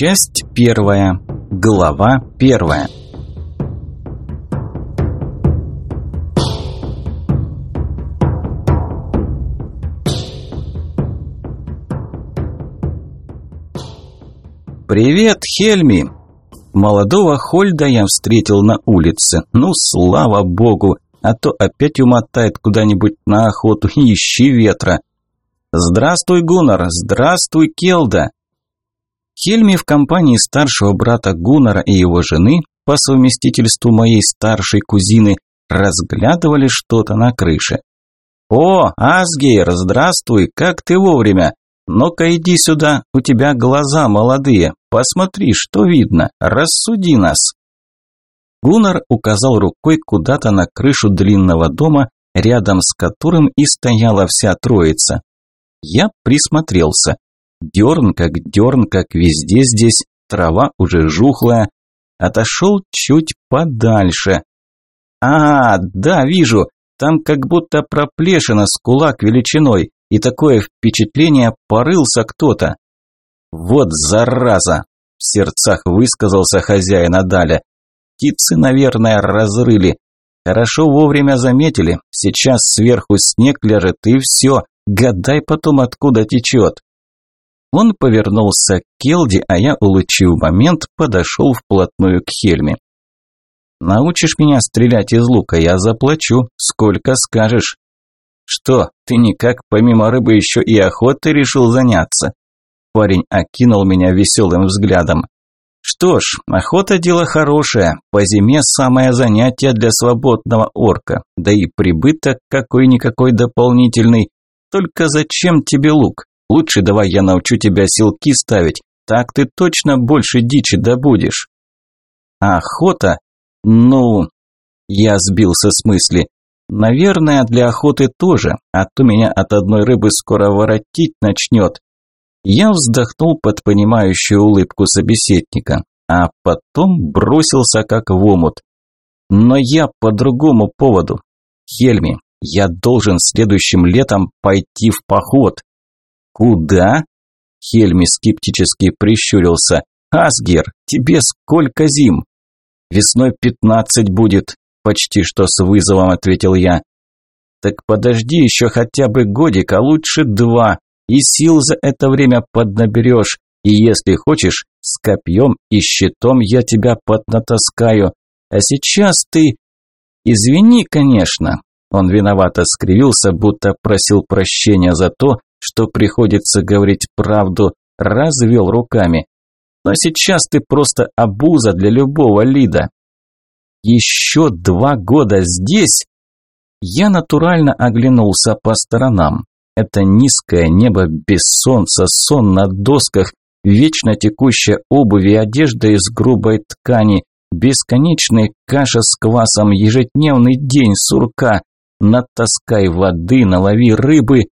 Часть первая. Глава первая. «Привет, Хельми!» Молодого Хольда я встретил на улице. Ну, слава богу, а то опять умотает куда-нибудь на охоту ищи ветра. «Здравствуй, Гуннар! Здравствуй, Келда!» Хельми в компании старшего брата Гуннара и его жены, по совместительству моей старшей кузины, разглядывали что-то на крыше. «О, Асгейр, здравствуй! Как ты вовремя? «Ну-ка иди сюда, у тебя глаза молодые, посмотри, что видно, рассуди нас». Гуннар указал рукой куда-то на крышу длинного дома, рядом с которым и стояла вся троица. Я присмотрелся. Дерн как дерн, как везде здесь, трава уже жухлая. Отошел чуть подальше. А, да, вижу, там как будто проплешина с кулак величиной и такое впечатление порылся кто-то. «Вот зараза!» – в сердцах высказался хозяин Адаля. «Птицы, наверное, разрыли. Хорошо вовремя заметили. Сейчас сверху снег лежит, и все. Гадай потом, откуда течет». Он повернулся к Келди, а я, улучив момент, подошел вплотную к Хельме. «Научишь меня стрелять из лука, я заплачу. Сколько скажешь?» «Что, ты никак помимо рыбы еще и охотой решил заняться?» Парень окинул меня веселым взглядом. «Что ж, охота – дело хорошее. По зиме самое занятие для свободного орка. Да и прибыток какой-никакой дополнительный. Только зачем тебе лук? Лучше давай я научу тебя силки ставить. Так ты точно больше дичи добудешь». «Охота? Ну...» Я сбился с мысли. Наверное, для охоты тоже, а то меня от одной рыбы скоро воротить начнет. Я вздохнул под понимающую улыбку собеседника, а потом бросился как в омут. Но я по другому поводу. Хельми, я должен следующим летом пойти в поход. Куда? Хельми скептически прищурился. Асгер, тебе сколько зим? Весной пятнадцать будет, Почти что с вызовом ответил я. Так подожди еще хотя бы годик, а лучше два. И сил за это время поднаберешь. И если хочешь, с копьем и щитом я тебя поднатаскаю. А сейчас ты... Извини, конечно. Он виновато скривился, будто просил прощения за то, что приходится говорить правду, развел руками. Но сейчас ты просто обуза для любого лида. Еще два года здесь? Я натурально оглянулся по сторонам. Это низкое небо без солнца, сон на досках, вечно текущая обувь и одежда из грубой ткани, бесконечная каша с квасом, ежедневный день сурка, натаскай воды, налови рыбы.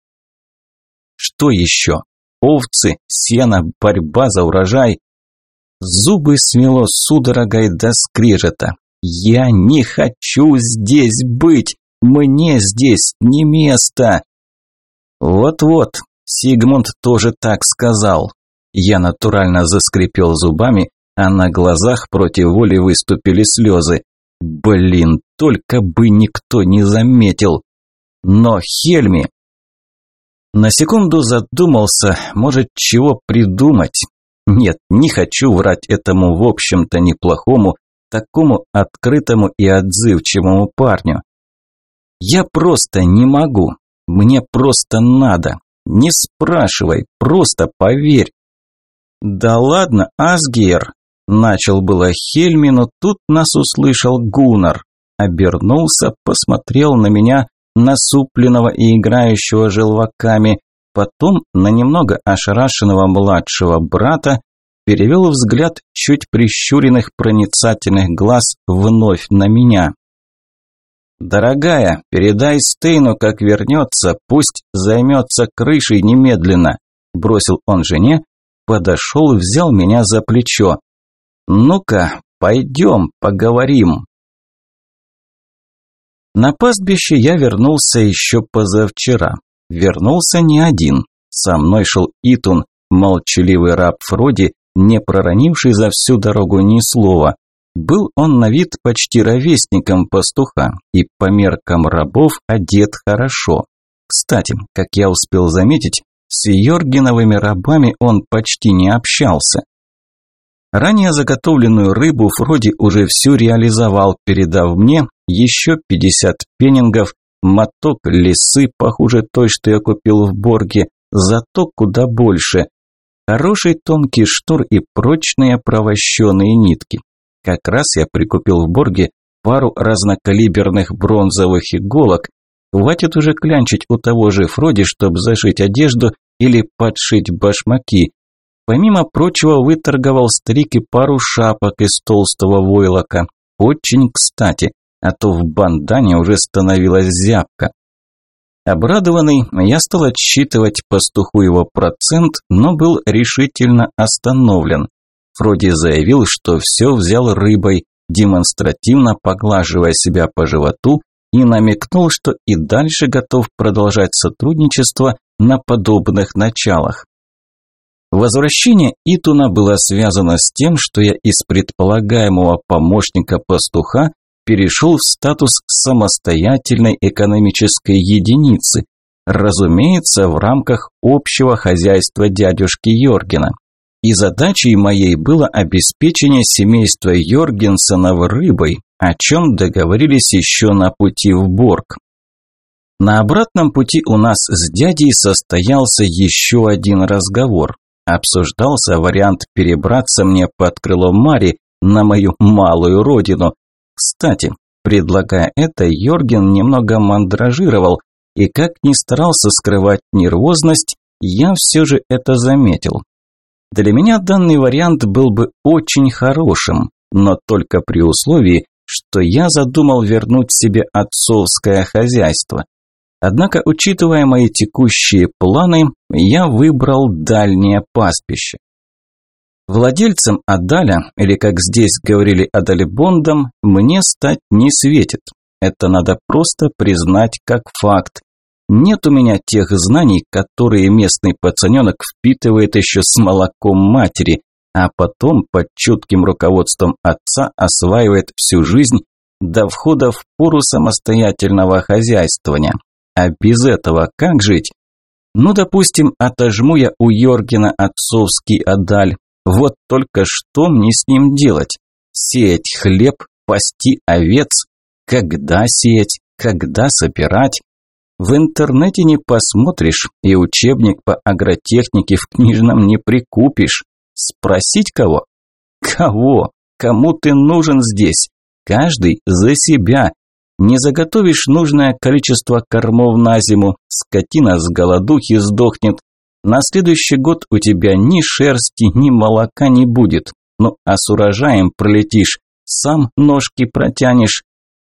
Что еще? Овцы, сено, борьба за урожай. Зубы смело судорогой до скрежета. «Я не хочу здесь быть! Мне здесь не место!» «Вот-вот, Сигмунд тоже так сказал». Я натурально заскрипел зубами, а на глазах против воли выступили слезы. Блин, только бы никто не заметил. Но Хельми... На секунду задумался, может, чего придумать. Нет, не хочу врать этому, в общем-то, неплохому, такому открытому и отзывчивому парню. Я просто не могу. Мне просто надо. Не спрашивай, просто поверь. Да ладно, Асгейр, начал было Хельми, но тут нас услышал Гунар. Обернулся, посмотрел на меня, насупленного и играющего желваками, потом на немного ошарашенного младшего брата, перевел взгляд чуть прищуренных проницательных глаз вновь на меня. «Дорогая, передай Стейну, как вернется, пусть займется крышей немедленно», бросил он жене, подошел и взял меня за плечо. «Ну-ка, пойдем, поговорим». На пастбище я вернулся еще позавчера. Вернулся не один. Со мной шел Итун, молчаливый раб Фроди, не проронивший за всю дорогу ни слова. Был он на вид почти ровесником пастуха и по меркам рабов одет хорошо. Кстати, как я успел заметить, с Йоргиновыми рабами он почти не общался. Ранее заготовленную рыбу Фроди уже всю реализовал, передав мне еще 50 пеннингов, моток лисы, похуже той, что я купил в Борге, зато куда больше. Хороший тонкий штор и прочные провощенные нитки. Как раз я прикупил в Борге пару разнокалиберных бронзовых иголок. Хватит уже клянчить у того же Фроди, чтобы зашить одежду или подшить башмаки. Помимо прочего, выторговал старик и пару шапок из толстого войлока. Очень кстати, а то в бандане уже становилась зябка. Обрадованный, я стал отсчитывать пастуху его процент, но был решительно остановлен. Фроди заявил, что все взял рыбой, демонстративно поглаживая себя по животу и намекнул, что и дальше готов продолжать сотрудничество на подобных началах. Возвращение Итуна было связано с тем, что я из предполагаемого помощника пастуха перешел в статус самостоятельной экономической единицы, разумеется, в рамках общего хозяйства дядюшки Йоргена. И задачей моей было обеспечение семейства Йоргенсонов рыбой, о чем договорились еще на пути в Борг. На обратном пути у нас с дядей состоялся еще один разговор. Обсуждался вариант перебраться мне под крыло Мари на мою малую родину. Кстати, предлагая это, Йорген немного мандражировал, и как ни старался скрывать нервозность, я все же это заметил. Для меня данный вариант был бы очень хорошим, но только при условии, что я задумал вернуть себе отцовское хозяйство. Однако, учитывая мои текущие планы, я выбрал дальнее пастбище. Владельцем Адаля, или как здесь говорили Адалибондом, мне стать не светит. Это надо просто признать как факт. Нет у меня тех знаний, которые местный пацаненок впитывает еще с молоком матери, а потом под чутким руководством отца осваивает всю жизнь до входа в пору самостоятельного хозяйствования. А без этого как жить? Ну, допустим, отожму я у Йоргена отцовский адаль. Вот только что мне с ним делать? Сеять хлеб, пасти овец? Когда сеять? Когда собирать? В интернете не посмотришь, и учебник по агротехнике в книжном не прикупишь. Спросить кого? Кого? Кому ты нужен здесь? Каждый за себя, не заготовишь нужное количество кормов на зиму, скотина с голодухи сдохнет. На следующий год у тебя ни шерсти, ни молока не будет. Ну а с урожаем пролетишь, сам ножки протянешь.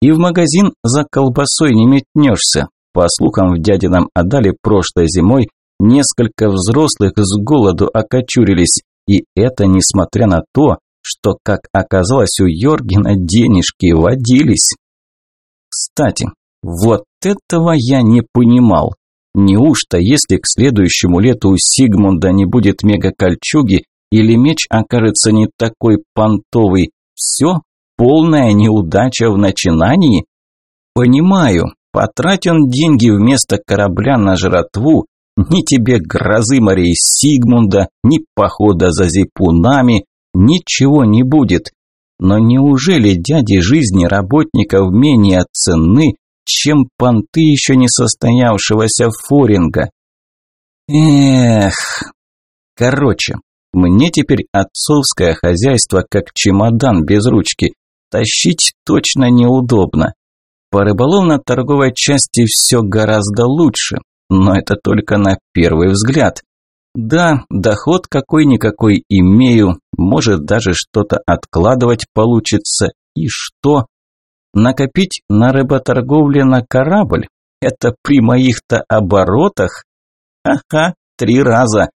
И в магазин за колбасой не метнешься. По слухам, в дядином Адале прошлой зимой несколько взрослых с голоду окочурились. И это несмотря на то, что, как оказалось, у Йоргена денежки водились. Кстати, вот этого я не понимал. Неужто, если к следующему лету у Сигмунда не будет мега-кольчуги или меч окажется не такой понтовый, все, полная неудача в начинании? Понимаю, потрать он деньги вместо корабля на жратву, ни тебе грозы морей Сигмунда, ни похода за зипунами, ничего не будет. Но неужели дяди жизни работников менее ценны, чем понты еще не состоявшегося форинга? Эх. Короче, мне теперь отцовское хозяйство как чемодан без ручки. Тащить точно неудобно. По рыболовно-торговой части все гораздо лучше, но это только на первый взгляд. Да, доход какой-никакой имею, может даже что-то откладывать получится. И что? Накопить на рыботорговле на корабль? Это при моих-то оборотах? Ага, три раза.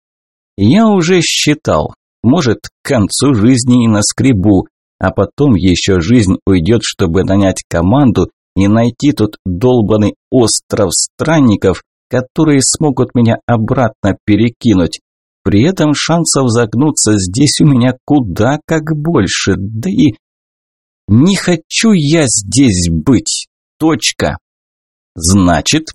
Я уже считал. Может, к концу жизни и на скребу, а потом еще жизнь уйдет, чтобы нанять команду и найти тут долбанный остров странников, которые смогут меня обратно перекинуть. при этом шансов загнуться здесь у меня куда как больше, да и... Не хочу я здесь быть. Точка. Значит,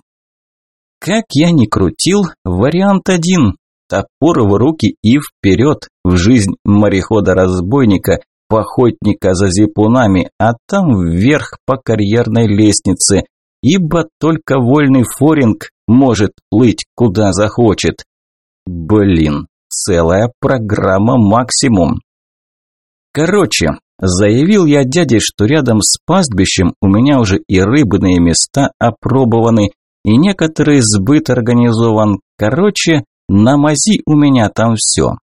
как я ни крутил, вариант один. Топор в руки и вперед в жизнь морехода-разбойника, походника за зипунами, а там вверх по карьерной лестнице, ибо только вольный форинг может плыть куда захочет. Блин, целая программа максимум. Короче, заявил я дяде, что рядом с пастбищем у меня уже и рыбные места опробованы, и некоторый сбыт организован. Короче, на мази у меня там все.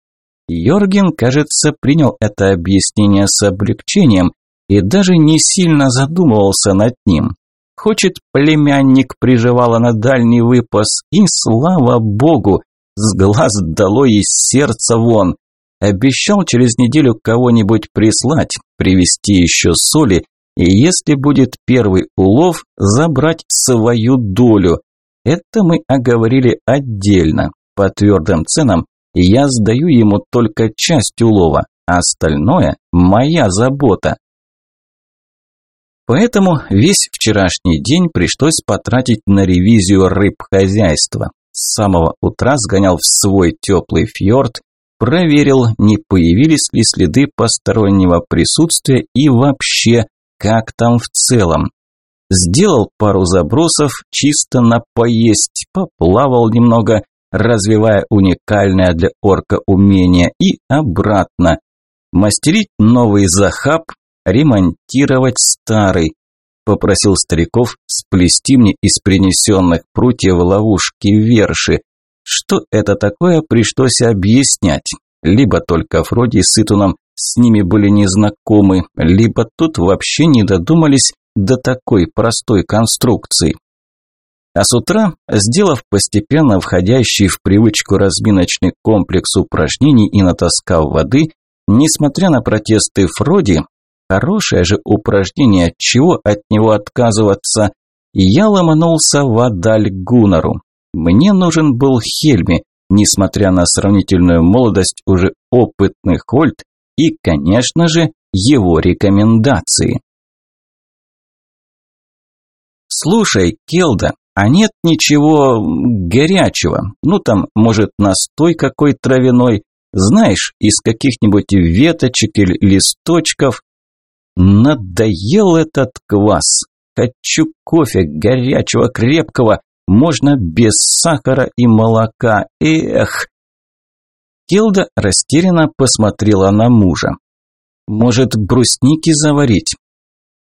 Йорген, кажется, принял это объяснение с облегчением и даже не сильно задумывался над ним. Хочет племянник приживала на дальний выпас, и слава богу, с глаз долой из сердца вон. Обещал через неделю кого-нибудь прислать, привезти еще соли, и если будет первый улов, забрать свою долю. Это мы оговорили отдельно, по твердым ценам, я сдаю ему только часть улова, а остальное – моя забота. Поэтому весь вчерашний день пришлось потратить на ревизию рыбхозяйства. С самого утра сгонял в свой теплый фьорд, проверил, не появились ли следы постороннего присутствия и вообще, как там в целом. Сделал пару забросов, чисто на поесть, поплавал немного, развивая уникальное для орка умение, и обратно. Мастерить новый захаб, ремонтировать старый. Попросил стариков сплести мне из принесенных прутьев ловушки верши. Что это такое, пришлось объяснять. Либо только Фроди с Итуном с ними были незнакомы, либо тут вообще не додумались до такой простой конструкции. А с утра, сделав постепенно входящий в привычку разминочный комплекс упражнений и натаскав воды, несмотря на протесты Фроди, хорошее же упражнение, чего от него отказываться, я ломанулся в Адаль Гунару. Мне нужен был Хельми, несмотря на сравнительную молодость уже опытных Хольт и, конечно же, его рекомендации. «Слушай, Келда, а нет ничего горячего? Ну там, может, настой какой травяной? Знаешь, из каких-нибудь веточек или листочков? Надоел этот квас. Хочу кофе горячего, крепкого, можно без сахара и молока. Эх. Келда растерянно посмотрела на мужа. Может, брусники заварить?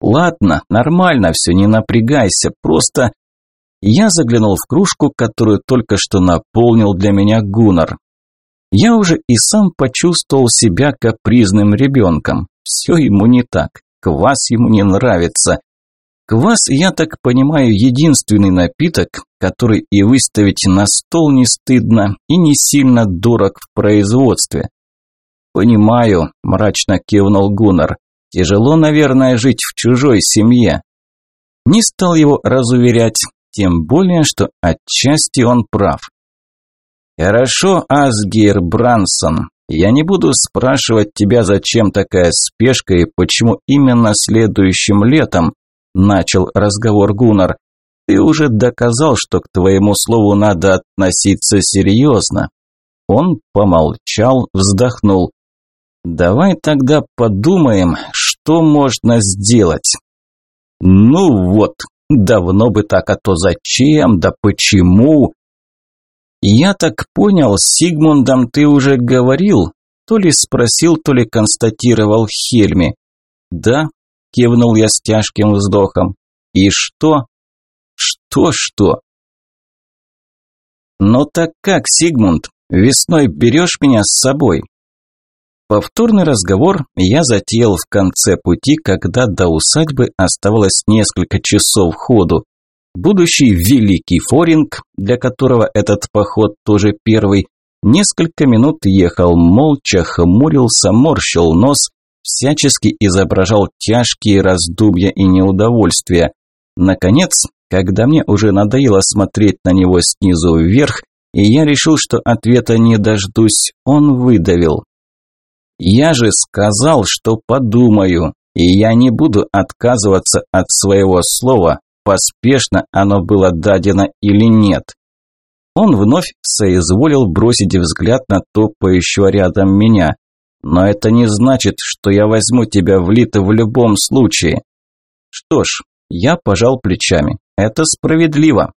Ладно, нормально все, не напрягайся, просто я заглянул в кружку, которую только что наполнил для меня Гунар. Я уже и сам почувствовал себя капризным ребенком. Все ему не так, квас ему не нравится. Квас, я так понимаю, единственный напиток, который и выставить на стол не стыдно и не сильно дорог в производстве. «Понимаю», – мрачно кивнул Гунар. «Тяжело, наверное, жить в чужой семье». Не стал его разуверять, тем более, что отчасти он прав. «Хорошо, Асгейр Брансон, я не буду спрашивать тебя, зачем такая спешка и почему именно следующим летом», начал разговор Гуннар. «Ты уже доказал, что к твоему слову надо относиться серьезно». Он помолчал, вздохнул. «Давай тогда подумаем, что можно сделать». «Ну вот», Давно бы так, а то зачем, да почему? Я так понял, с Сигмундом ты уже говорил? То ли спросил, то ли констатировал Хельми. Да, кивнул я с тяжким вздохом. И что? Что-что? Ну так как, Сигмунд, весной берешь меня с собой? Повторный разговор я затеял в конце пути, когда до усадьбы оставалось несколько часов ходу. Будущий великий форинг, для которого этот поход тоже первый, несколько минут ехал молча, хмурился, морщил нос, всячески изображал тяжкие раздумья и неудовольствия. Наконец, когда мне уже надоело смотреть на него снизу вверх, и я решил, что ответа не дождусь, он выдавил. «Я же сказал, что подумаю, и я не буду отказываться от своего слова, поспешно оно было дадено или нет». Он вновь соизволил бросить взгляд на топающего рядом меня. «Но это не значит, что я возьму тебя в лито в любом случае». Что ж, я пожал плечами. Это справедливо.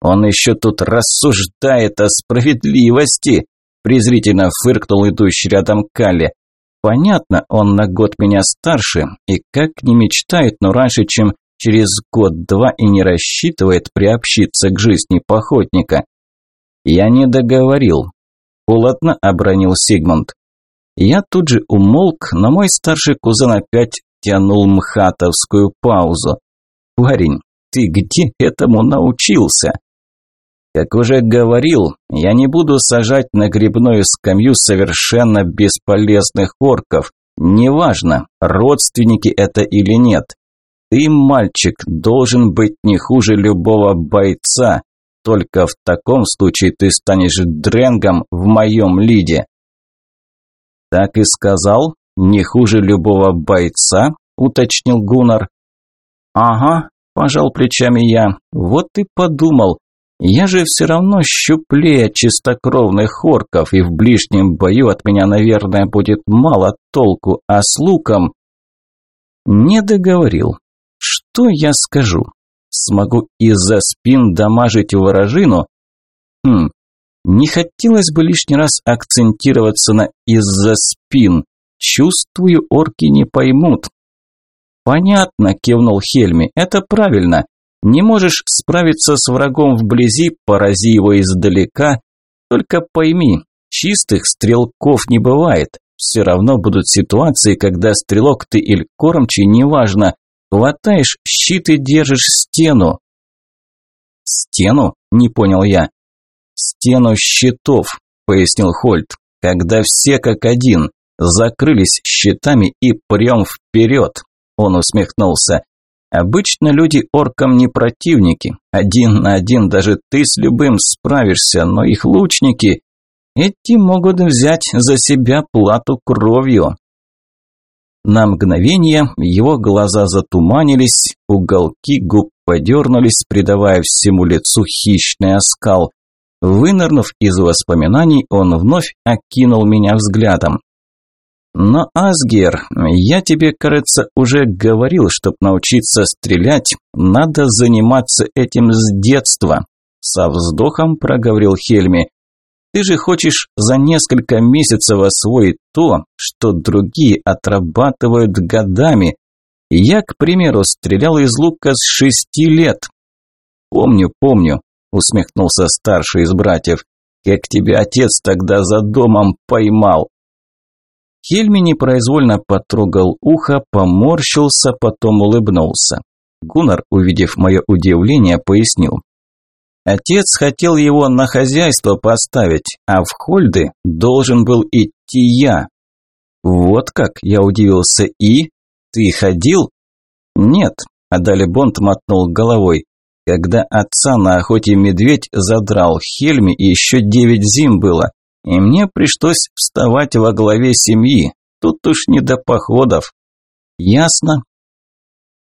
Он еще тут рассуждает о справедливости, презрительно фыркнул идущий рядом Калли. Понятно, он на год меня старше и как не мечтает, но раньше, чем через год-два и не рассчитывает приобщиться к жизни походника. Я не договорил. Холодно обронил Сигмунд. Я тут же умолк, но мой старший кузен опять тянул мхатовскую паузу. «Парень, ты где этому научился?» Как уже говорил, я не буду сажать на грибную скамью совершенно бесполезных орков. Неважно, родственники это или нет. Ты, мальчик, должен быть не хуже любого бойца. Только в таком случае ты станешь дренгом в моем лиде. Так и сказал, не хуже любого бойца, уточнил Гуннар. Ага, пожал плечами я. Вот и подумал, я же все равно щуплее чистокровных орков, и в ближнем бою от меня, наверное, будет мало толку, а с луком... Не договорил. Что я скажу? Смогу из-за спин дамажить ворожину? Хм, не хотелось бы лишний раз акцентироваться на «из-за спин». Чувствую, орки не поймут. Понятно, кивнул Хельми, это правильно. Не можешь справиться с врагом вблизи, порази его издалека. Только пойми, чистых стрелков не бывает. Все равно будут ситуации, когда стрелок ты или кормчий, неважно, хватаешь щит и держишь стену. Стену? Не понял я. Стену щитов, пояснил Хольт. Когда все как один, закрылись щитами и прем вперед. Он усмехнулся. Обычно люди оркам не противники. Один на один даже ты с любым справишься, но их лучники... Эти могут взять за себя плату кровью. На мгновение его глаза затуманились, уголки губ подернулись, придавая всему лицу хищный оскал. Вынырнув из воспоминаний, он вновь окинул меня взглядом. Но, Асгер, я тебе, кажется, уже говорил, чтоб научиться стрелять, надо заниматься этим с детства. Со вздохом проговорил Хельми. Ты же хочешь за несколько месяцев освоить то, что другие отрабатывают годами. Я, к примеру, стрелял из лука с шести лет. Помню, помню, усмехнулся старший из братьев. Как тебя отец тогда за домом поймал. Хельми непроизвольно потрогал ухо, поморщился, потом улыбнулся. Гуннар, увидев мое удивление, пояснил. Отец хотел его на хозяйство поставить, а в Хольды должен был идти я. Вот как, я удивился, и? Ты ходил? Нет, Адалибонд мотнул головой. Когда отца на охоте медведь задрал Хельми, еще девять зим было и мне пришлось вставать во главе семьи. Тут уж не до походов. Ясно?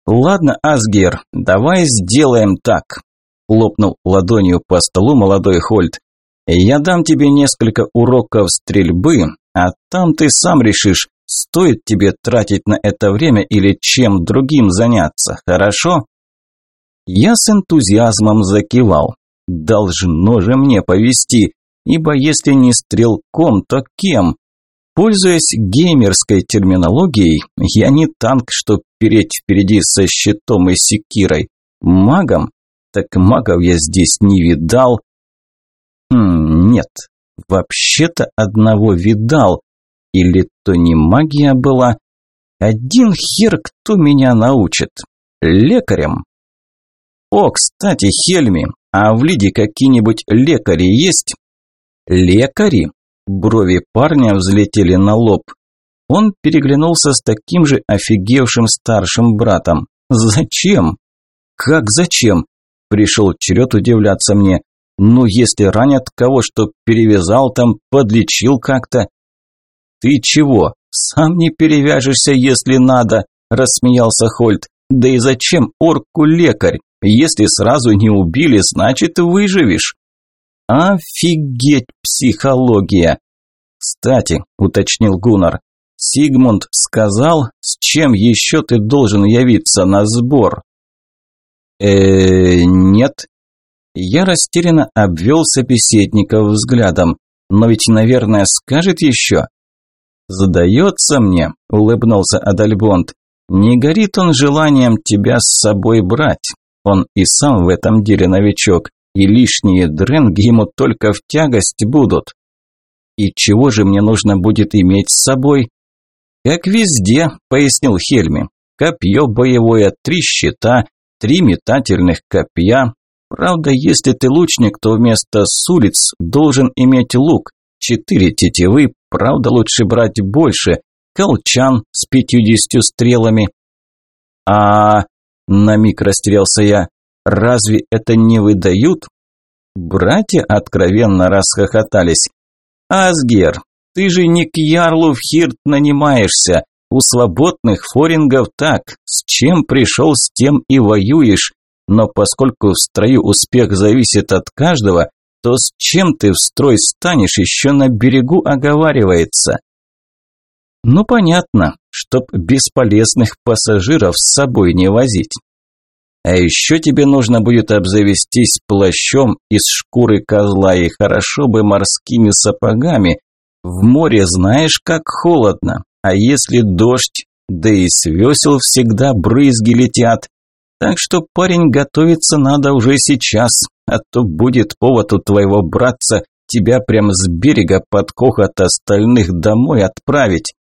Ладно, Асгер, давай сделаем так. Хлопнул ладонью по столу молодой Хольт. Я дам тебе несколько уроков стрельбы, а там ты сам решишь, стоит тебе тратить на это время или чем другим заняться, хорошо? Я с энтузиазмом закивал. Должно же мне повести ибо если не стрелком, то кем? Пользуясь геймерской терминологией, я не танк, что переть впереди со щитом и секирой. Магом? Так магов я здесь не видал. Хм, нет, вообще-то одного видал. Или то не магия была? Один хер, кто меня научит? Лекарем? О, кстати, Хельми, а в Лиде какие-нибудь лекари есть? «Лекари?» Брови парня взлетели на лоб. Он переглянулся с таким же офигевшим старшим братом. «Зачем?» «Как зачем?» Пришел черед удивляться мне. Ну, если ранят кого, что перевязал там, подлечил как-то. Ты чего? Сам не перевяжешься, если надо, рассмеялся Хольт. Да и зачем орку лекарь? Если сразу не убили, значит выживешь. Офигеть психология. Кстати, уточнил Гуннар, Сигмунд сказал, с чем еще ты должен явиться на сбор? э нет. Я растерянно обвел собеседника взглядом. Но ведь, наверное, скажет еще. «Задается мне», – улыбнулся Адальбонд. «Не горит он желанием тебя с собой брать. Он и сам в этом деле новичок, и лишние дренги ему только в тягость будут». «И чего же мне нужно будет иметь с собой?» «Как везде», – пояснил Хельми. «Копье боевое, три щита, три метательных копья. Правда, если ты лучник, то вместо с улиц должен иметь лук, четыре тетивы, правда, лучше брать больше, колчан с пятьюдесятью стрелами». «А...» – на миг растерялся я. «Разве это не выдают?» Братья откровенно расхохотались. «Асгер, ты же не к Ярлу в Хирт нанимаешься. У свободных форингов так. С чем пришел, с тем и воюешь. Но поскольку в строю успех зависит от каждого, то с чем ты в строй станешь, еще на берегу оговаривается. Ну понятно, чтоб бесполезных пассажиров с собой не возить. А еще тебе нужно будет обзавестись плащом из шкуры козла и хорошо бы морскими сапогами, в море знаешь, как холодно, а если дождь, да и с весел всегда брызги летят. Так что, парень, готовиться надо уже сейчас, а то будет повод у твоего братца тебя прямо с берега под кохот остальных домой отправить.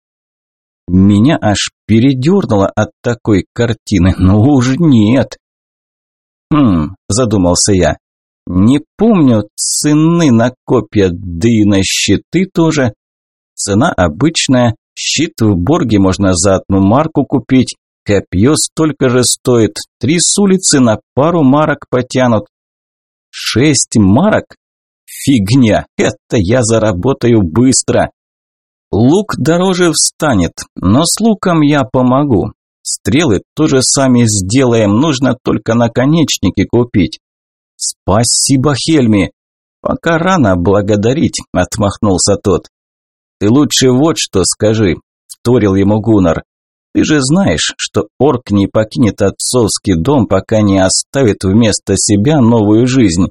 Меня аж передернуло от такой картины, но уж нет. Хм, задумался я. Не помню цены на копья, да и на щиты тоже. Цена обычная, щит в Борге можно за одну марку купить, копье столько же стоит, три с улицы на пару марок потянут. Шесть марок? Фигня, это я заработаю быстро. Лук дороже встанет, но с луком я помогу. Стрелы тоже сами сделаем, нужно только наконечники купить. «Спасибо, Хельми!» «Пока рано благодарить», – отмахнулся тот. «Ты лучше вот что скажи», – вторил ему Гуннар. «Ты же знаешь, что орк не покинет отцовский дом, пока не оставит вместо себя новую жизнь».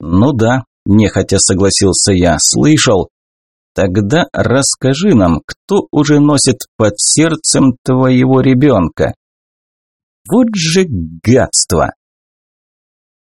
«Ну да», – нехотя согласился я, – «слышал». «Тогда расскажи нам, кто уже носит под сердцем твоего ребенка?» «Вот же гадство!»